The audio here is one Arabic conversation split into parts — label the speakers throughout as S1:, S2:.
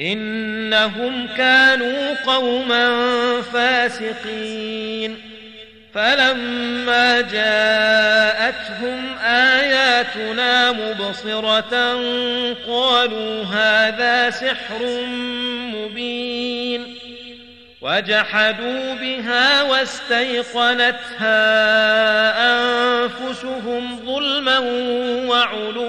S1: انهم كانوا قوما فاسقين فلما جاءتهم اياتنا مبصرة قالوا هذا سحر مبين وجحدوا بها واستيقنتها انفسهم ظلما وعلوا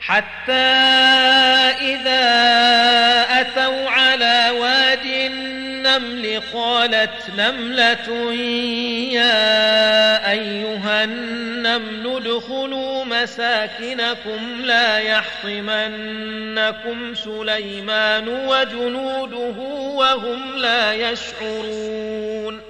S1: حتى إذا أتوا على واد النمل قالت نملة يا أيها النمل دخلوا مساكنكم لا يحطمنكم سليمان وجنوده وهم لا يشعرون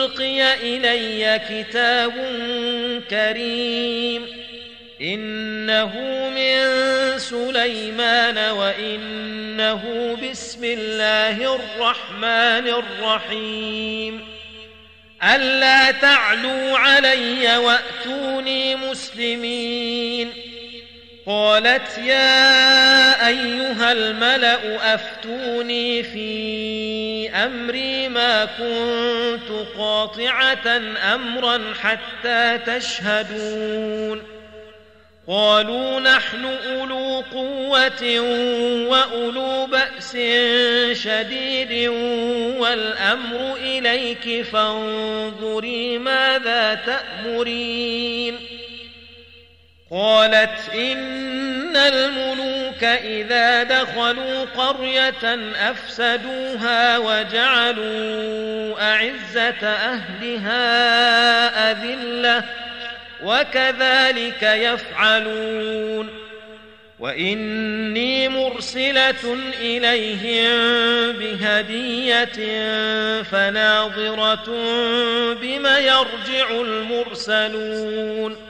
S1: ألقي إلي كتاب كريم إنه من سليمان وإنه بسم الله الرحمن الرحيم ألا تعلوا علي وأتوني مسلمين قالت يا أيها الملأ أفتوني فيه أمري ما كنت قاطعه امرا حتى تشهدون قالوا نحن اولو قوه واولو باس شديد والامر اليك فانظري ماذا تأمرين قالت ان ان الملوك اذا دخلوا قريه افسدوها وجعلوا اعزه اهلها اذله وكذلك يفعلون واني مرسله اليهم بهديه فناظره بما يرجع المرسلون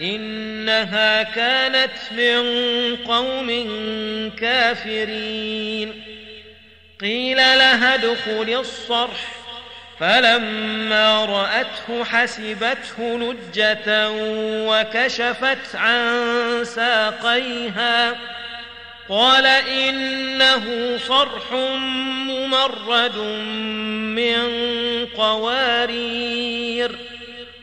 S1: إنها كانت من قوم كافرين قيل لها دخل الصرح فلما رأته حسبته نجة وكشفت عن ساقيها قال إنه صرح ممرد من قوارير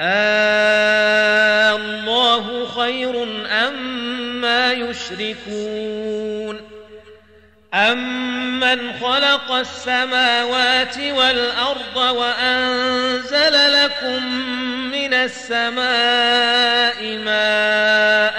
S1: آه، الله خير أم ما يشركون أمن خلق السماوات والأرض وأنزل لكم من السماء ماء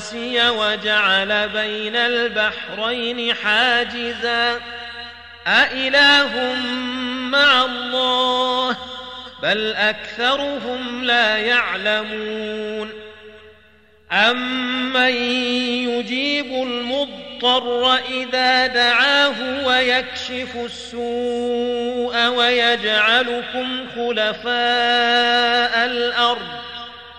S1: وَنَسِيَ وَجَعَلَ بَيْنَ الْبَحْرَيْنِ حَاجِزًا أَإِلَهٌ مَّعَ اللَّهِ بَلْ أَكْثَرُهُمْ لَا يَعْلَمُونَ أَمَّن يُجِيبُ الْمُضْطَرَّ إِذَا دَعَاهُ وَيَكْشِفُ السُّوءَ وَيَجْعَلُكُمْ خُلَفَاءَ الْأَرْضِ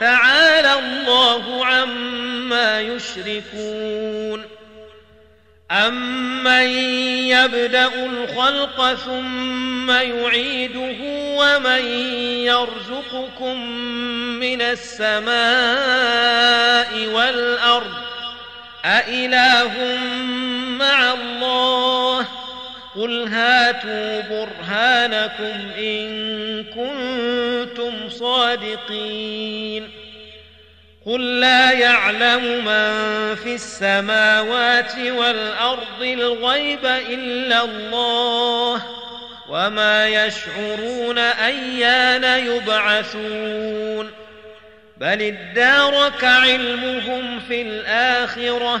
S1: تعالى الله عما يشركون أمن يبدأ الخلق ثم يعيده ومن يرزقكم من السماء والأرض أإله مع الله قل هاتوا برهانكم إن كنتم صادقين قل لا يعلم من في السماوات والأرض الغيب إلا الله وما يشعرون أيان يبعثون بل ادارك علمهم في الآخرة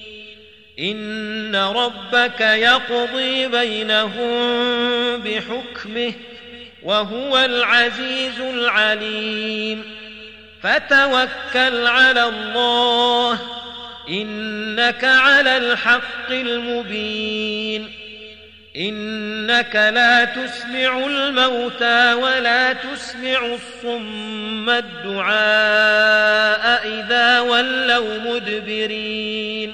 S1: ان ربك يقضي بينهم بحكمه وهو العزيز العليم فتوكل على الله انك على الحق المبين انك لا تسمع الموتى ولا تسمع الصم الدعاء اذا ولوا مدبرين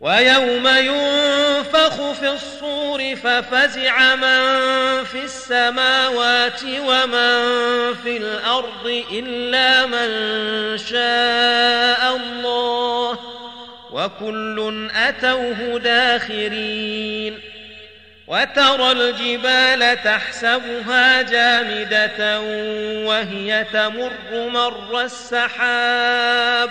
S1: وَيَوْمَ يُنفَخُ فِي الصُّورِ فَفَزِعَ مَن فِي السَّمَاوَاتِ وَمَن فِي الْأَرْضِ إِلَّا مَن شَاءَ اللَّهُ وَكُلٌّ أَتَوْهُ دَاخِرِينَ وَتَرَى الْجِبَالَ تَحْسَبُهَا جَامِدَةً وَهِيَ تَمُرُّ مَرَّ السَّحَابِ